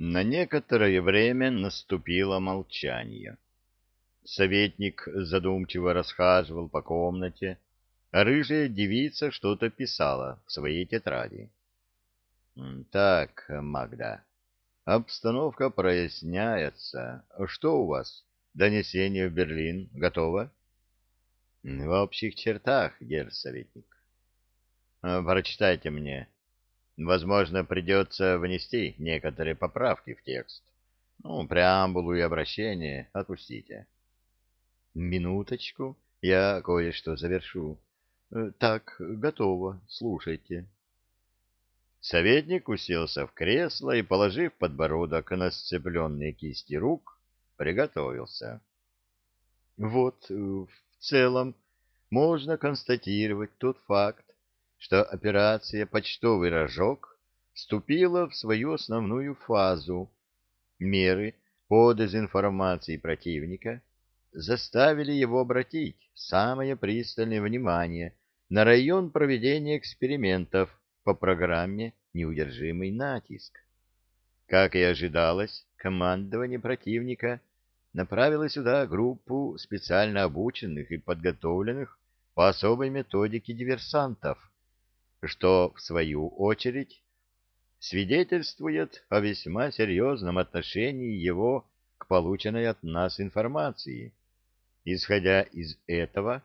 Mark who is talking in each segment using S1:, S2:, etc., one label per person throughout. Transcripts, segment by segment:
S1: На некоторое время наступило молчание. Советник задумчиво расхаживал по комнате, а рыжая девица что-то писала в своей тетради. — Так, Магда, обстановка проясняется. Что у вас? Донесение в Берлин готово? — В общих чертах, герсоветник. — Прочитайте мне. Возможно, придется внести некоторые поправки в текст. Ну, преамбулу и обращение отпустите. — Минуточку, я кое-что завершу. Э, так, готово, слушайте. Советник уселся в кресло и, положив подбородок на сцепленные кисти рук, приготовился. Вот, э, в целом, можно констатировать тот факт, что операция «Почтовый рожок» вступила в свою основную фазу. Меры по дезинформации противника заставили его обратить самое пристальное внимание на район проведения экспериментов по программе «Неудержимый натиск». Как и ожидалось, командование противника направило сюда группу специально обученных и подготовленных по особой методике диверсантов, что, в свою очередь, свидетельствует о весьма серьезном отношении его к полученной от нас информации. Исходя из этого,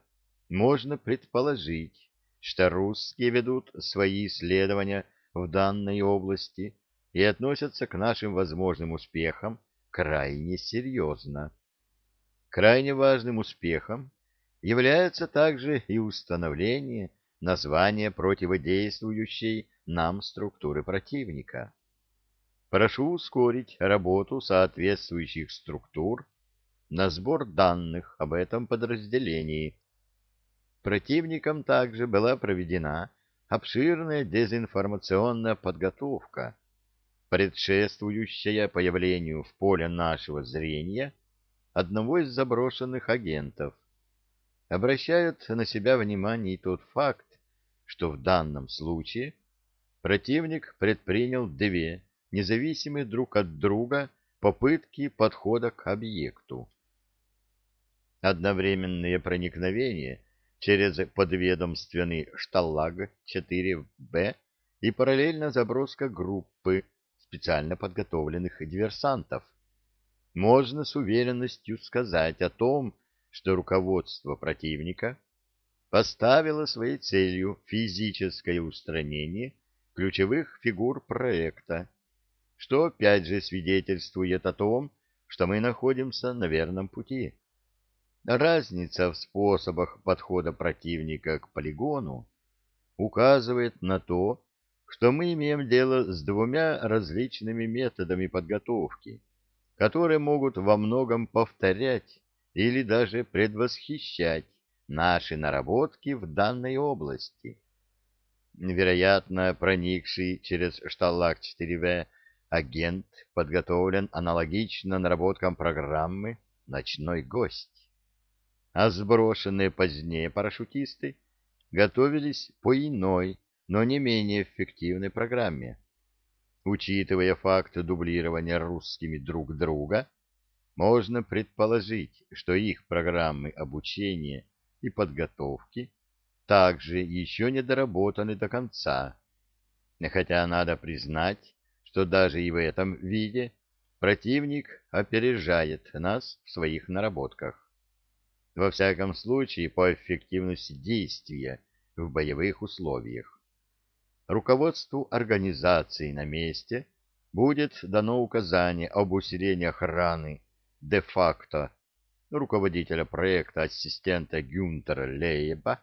S1: можно предположить, что русские ведут свои исследования в данной области и относятся к нашим возможным успехам крайне серьезно. Крайне важным успехом является также и установление названия противодействующей нам структуры противника. Прошу ускорить работу соответствующих структур на сбор данных об этом подразделении. Противником также была проведена обширная дезинформационная подготовка, предшествующая появлению в поле нашего зрения одного из заброшенных агентов. Обращают на себя внимание тот факт, что в данном случае противник предпринял две независимые друг от друга попытки подхода к объекту одновременное проникновение через подведомственный шталлаг-4Б и параллельно заброска группы специально подготовленных диверсантов. Можно с уверенностью сказать о том, что руководство противника поставило своей целью физическое устранение ключевых фигур проекта, что опять же свидетельствует о том, что мы находимся на верном пути. Разница в способах подхода противника к полигону указывает на то, что мы имеем дело с двумя различными методами подготовки, которые могут во многом повторять или даже предвосхищать наши наработки в данной области. Вероятно, проникший через шталлак 4В агент подготовлен аналогично наработкам программы «Ночной гость» а сброшенные позднее парашютисты готовились по иной, но не менее эффективной программе. Учитывая факт дублирования русскими друг друга, можно предположить, что их программы обучения и подготовки также еще не доработаны до конца. Хотя надо признать, что даже и в этом виде противник опережает нас в своих наработках во всяком случае по эффективности действия в боевых условиях. Руководству организации на месте будет дано указание об усилении охраны де-факто руководителя проекта ассистента Гюнтера Лейба.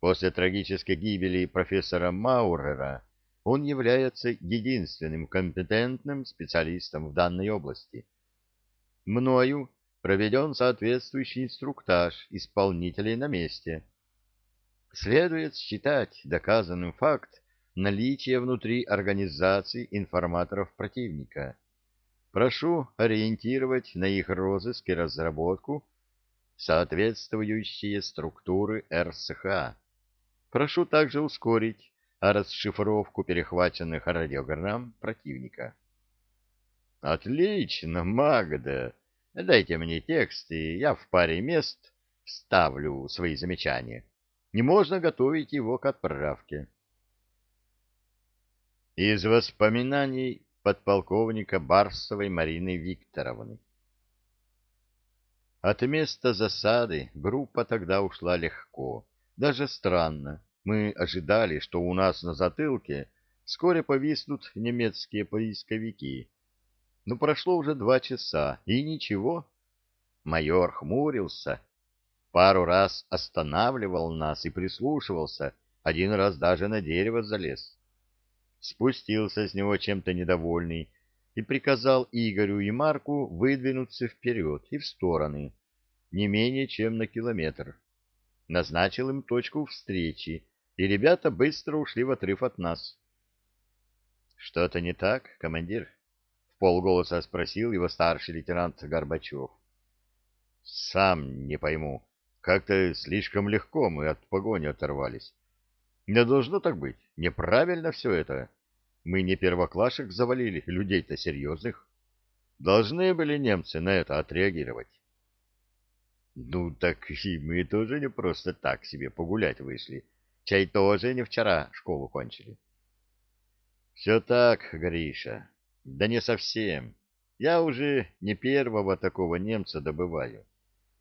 S1: После трагической гибели профессора Маурера он является единственным компетентным специалистом в данной области. Мною проведен соответствующий инструктаж исполнителей на месте. Следует считать доказанным факт наличия внутри организации информаторов противника. Прошу ориентировать на их розыск и разработку соответствующие структуры РСХ. Прошу также ускорить расшифровку перехваченных радиограмм противника. Отлично, Магда. Дайте мне текст, и я в паре мест вставлю свои замечания. Не можно готовить его к отправке. Из воспоминаний подполковника Барсовой Марины Викторовны. От места засады группа тогда ушла легко. Даже странно. Мы ожидали, что у нас на затылке вскоре повиснут немецкие поисковики. Но прошло уже два часа, и ничего. Майор хмурился, пару раз останавливал нас и прислушивался, один раз даже на дерево залез. Спустился с него чем-то недовольный и приказал Игорю и Марку выдвинуться вперед и в стороны, не менее чем на километр. Назначил им точку встречи, и ребята быстро ушли в отрыв от нас. — Что-то не так, командир? — в полголоса спросил его старший лейтенант Горбачев. — Сам не пойму. Как-то слишком легко мы от погони оторвались. Не должно так быть. Неправильно все это. Мы не первоклашек завалили, людей-то серьезных. Должны были немцы на это отреагировать. Ну, так и мы тоже не просто так себе погулять вышли. Чай тоже не вчера школу кончили. Все так, Гриша. Да не совсем. Я уже не первого такого немца добываю.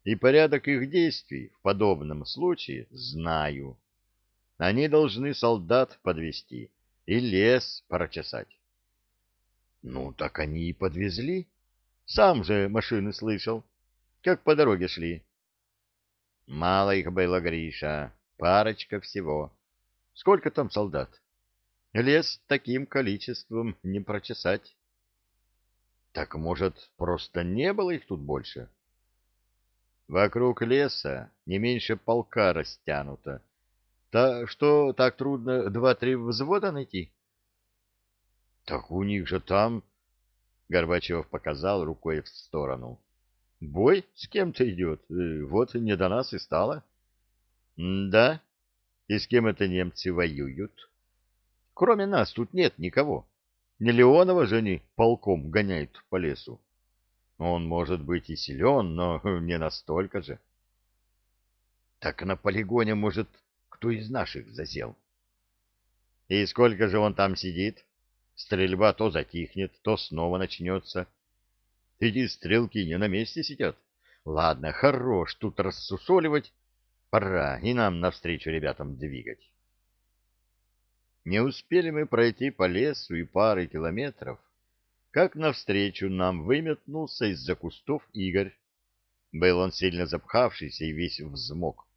S1: И порядок их действий в подобном случае знаю. Они должны солдат подвести и лес прочесать. Ну, так они и подвезли. Сам же машины слышал, как по дороге шли. Мало их было, Гриша, парочка всего. Сколько там солдат? Лес таким количеством не прочесать. Так, может, просто не было их тут больше? Вокруг леса не меньше полка растянуто, Та что, так трудно два-три взвода найти? — Так у них же там... — Горбачев показал рукой в сторону. — Бой с кем-то идет. Э, вот не до нас и стало. — Да? И с кем это немцы воюют? — Кроме нас тут нет никого. Не Леонова же они полком гоняют по лесу. Он может быть и силен, но не настолько же. — Так на полигоне, может, кто из наших засел. И сколько же он там сидит? Стрельба то затихнет, то снова начнется. Эти стрелки не на месте сидят. Ладно, хорош тут рассусоливать. Пора и нам навстречу ребятам двигать. Не успели мы пройти по лесу и пары километров, как навстречу нам выметнулся из-за кустов Игорь. Был он сильно запхавшийся и весь взмок. —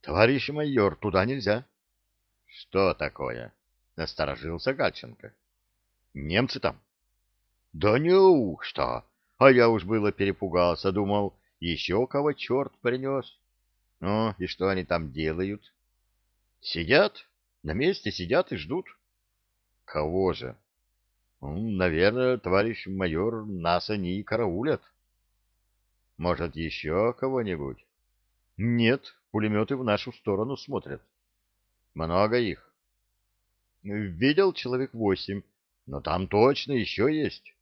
S1: Товарищ майор, туда нельзя. — Что такое? — насторожился Гальченко. — Немцы там. — Да неужто? А я уж было перепугался, думал, еще кого черт принес. Ну, и что они там делают? — Сидят, на месте сидят и ждут. — Кого же? Наверное, товарищ майор, нас они и караулят. — Может, еще кого-нибудь? — Нет, Пулеметы в нашу сторону смотрят. Много их. Видел человек восемь, но там точно еще есть.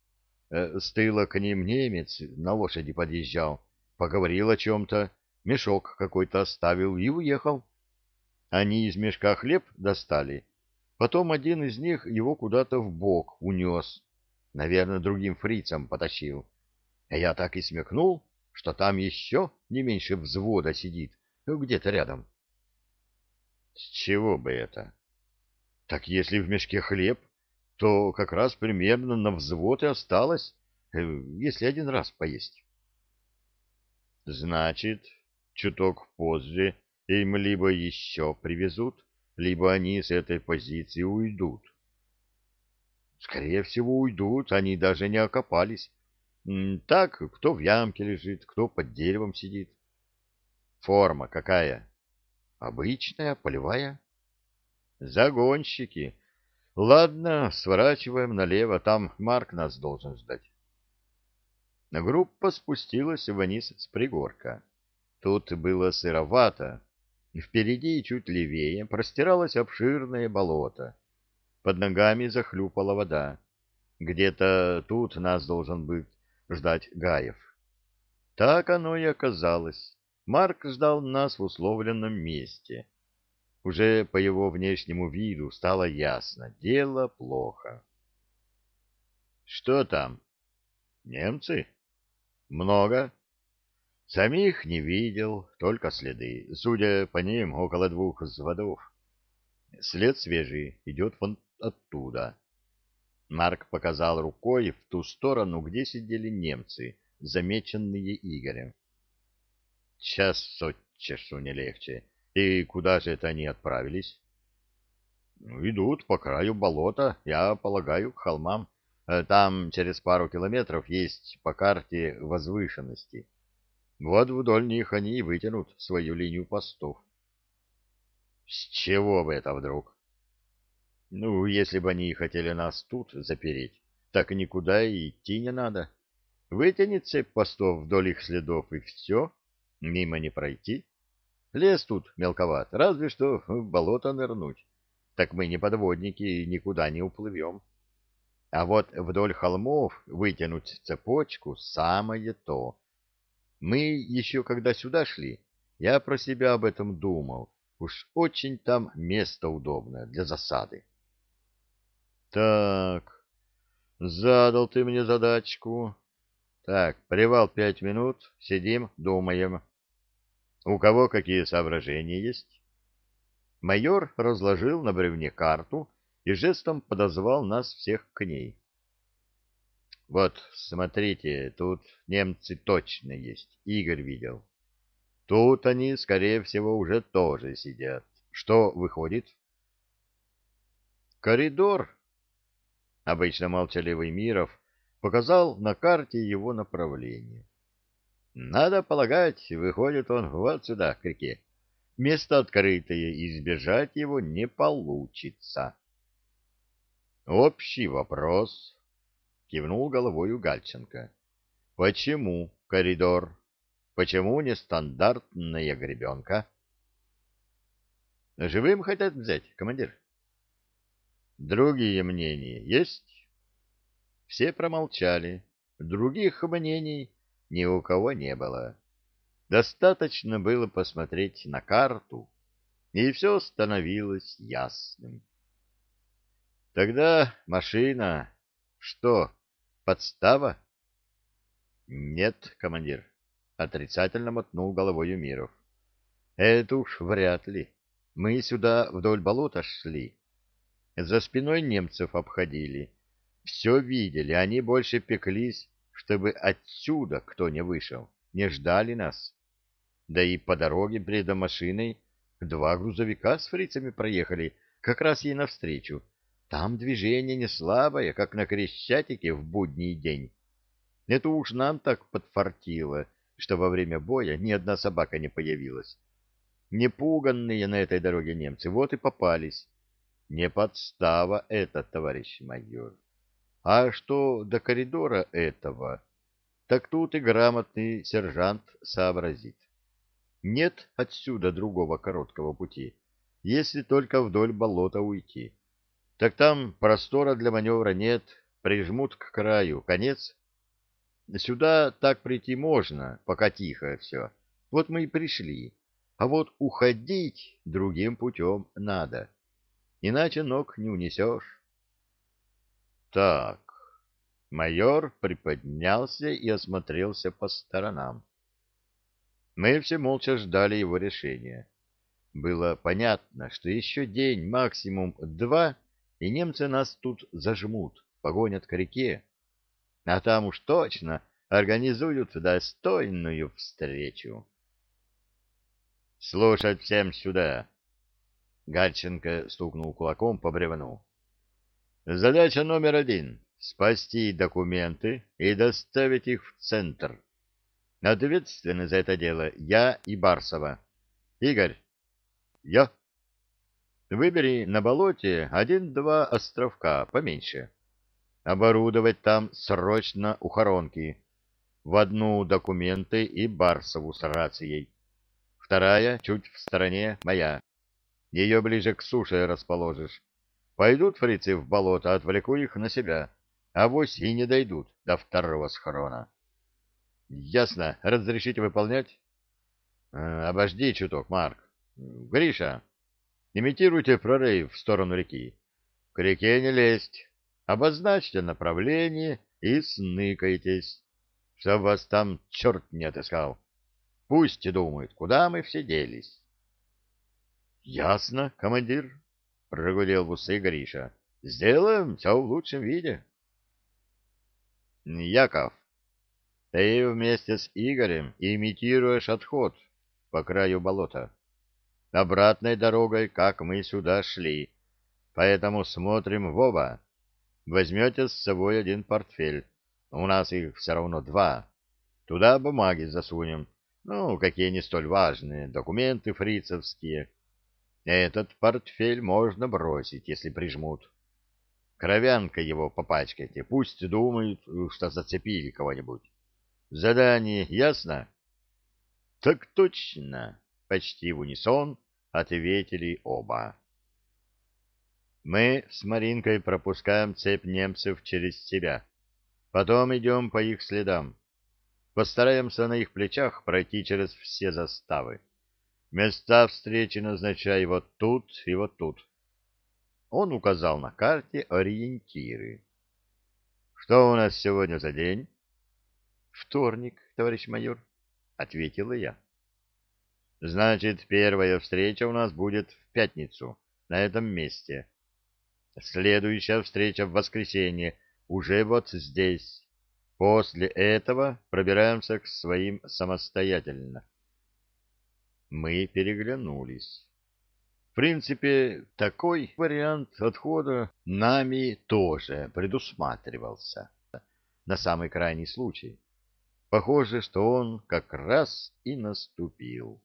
S1: Э, с тыла к ним немец на лошади подъезжал, поговорил о чем-то, мешок какой-то оставил и уехал. Они из мешка хлеб достали, потом один из них его куда-то в бок унес, наверное, другим фрицам потащил. Я так и смекнул, что там еще не меньше взвода сидит, ну, где-то рядом. С чего бы это? Так если в мешке хлеб, то как раз примерно на взвод и осталось, э, если один раз поесть. Значит, чуток позже им либо еще привезут, либо они с этой позиции уйдут. Скорее всего, уйдут, они даже не окопались. Так, кто в ямке лежит, кто под деревом сидит. Форма какая? Обычная, полевая. Загонщики. Ладно, сворачиваем налево, там Марк нас должен ждать. Группа спустилась вниз с пригорка. Тут было сыровато. Впереди и чуть левее простиралось обширное болото. Под ногами захлюпала вода. Где-то тут нас должен быть ждать Гаев. Так оно и оказалось. Марк ждал нас в условленном месте. Уже по его внешнему виду стало ясно — дело плохо. Что там? Немцы? Много. Самих не видел, только следы. Судя по ним, около двух взводов. След свежий, идет вон оттуда. Марк показал рукой в ту сторону, где сидели немцы, замеченные Игорем. Час от часу не легче. И куда же это они отправились? Ну, идут по краю болота, я полагаю, к холмам. Э, там через пару километров есть по карте возвышенности. Вот вдоль них они и вытянут свою линию постов. С чего бы это вдруг? Ну, если бы они хотели нас тут запереть, так никуда и идти не надо. Вытянет цепь постов вдоль их следов, и все, мимо не пройти. Лес тут мелковат, разве что в болото нырнуть. Так мы не подводники и никуда не уплывем. А вот вдоль холмов вытянуть цепочку — самое то. Мы еще когда сюда шли, я про себя об этом думал. Уж очень там место удобное для засады. Так, задал ты мне задачку. Так, привал пять минут, сидим, думаем. У кого какие соображения есть? Майор разложил на бревне карту и жестом подозвал нас всех к ней. Вот, смотрите, тут немцы точно есть, Игорь видел. Тут они, скорее всего, уже тоже сидят. Что выходит? Коридор. Обычно молчаливый Миров показал на карте его направление. Надо полагать, выходит он вот сюда, к реке. Место открытое, избежать его не получится. Общий вопрос, кивнул головой Гальченко. Почему коридор? Почему не стандартная гребенка? Живым хотят взять, командир? Другие мнения есть? Все промолчали. Других мнений ни у кого не было. Достаточно было посмотреть на карту, и все становилось ясным. Тогда машина... Что, подстава? Нет, командир, отрицательно мотнул головой Юмиров. Это уж вряд ли. Мы сюда вдоль болота шли. За спиной немцев обходили все видели, они больше пеклись, чтобы отсюда кто не вышел, не ждали нас. Да и по дороге перед машиной два грузовика с фрицами проехали, как раз ей навстречу. Там движение не слабое, как на Крещатике в будний день. Это уж нам так подфартило, что во время боя ни одна собака не появилась. Непуганные на этой дороге немцы вот и попались. Не подстава это, товарищ майор. А что до коридора этого, так тут и грамотный сержант сообразит. Нет отсюда другого короткого пути, если только вдоль болота уйти. Так там простора для маневра нет, прижмут к краю, конец. Сюда так прийти можно, пока тихо все. Вот мы и пришли. А вот уходить другим путем надо. Иначе ног не унесешь. Так. Майор приподнялся и осмотрелся по сторонам. Мы все молча ждали его решения. Было понятно, что еще день, максимум два, и немцы нас тут зажмут, погонят к реке. А там уж точно организуют достойную встречу. «Слушать всем сюда!» Гальченко стукнул кулаком по бревну. Задача номер один — спасти документы и доставить их в центр. Ответственны за это дело я и Барсова. Игорь. Я. Выбери на болоте один-два островка, поменьше. Оборудовать там срочно ухоронки. В одну документы и Барсову с рацией. Вторая, чуть в стороне, моя. Ее ближе к суше расположишь Пойдут фрицы в болото, отвлеку их на себя. авось и не дойдут до второго схрона. — Ясно. Разрешите выполнять? Э, — Обожди чуток, Марк. — Гриша, имитируйте прорыв в сторону реки. К реке не лезть. Обозначьте направление и сныкайтесь, чтоб вас там черт не отыскал. Пусть думают, куда мы все делись. — Ясно, командир, — прогудел в усы Гриша. — Сделаем все в лучшем виде. — Яков, ты вместе с Игорем имитируешь отход по краю болота. Обратной дорогой, как мы сюда шли, поэтому смотрим в оба. Возьмете с собой один портфель. У нас их все равно два. Туда бумаги засунем. Ну, какие не столь важные, документы фрицевские. Этот портфель можно бросить, если прижмут. Кровянка его попачкайте, пусть думают, что зацепили кого-нибудь. Задание ясно? Так точно, почти в унисон ответили оба. Мы с Маринкой пропускаем цепь немцев через себя. Потом идем по их следам. Постараемся на их плечах пройти через все заставы. Места встречи назначай вот тут и вот тут. Он указал на карте ориентиры. Что у нас сегодня за день? Вторник, товарищ майор, ответила я. Значит, первая встреча у нас будет в пятницу, на этом месте. Следующая встреча в воскресенье, уже вот здесь. После этого пробираемся к своим самостоятельно. Мы переглянулись. В принципе, такой вариант отхода нами тоже предусматривался. На самый крайний случай. Похоже, что он как раз и наступил.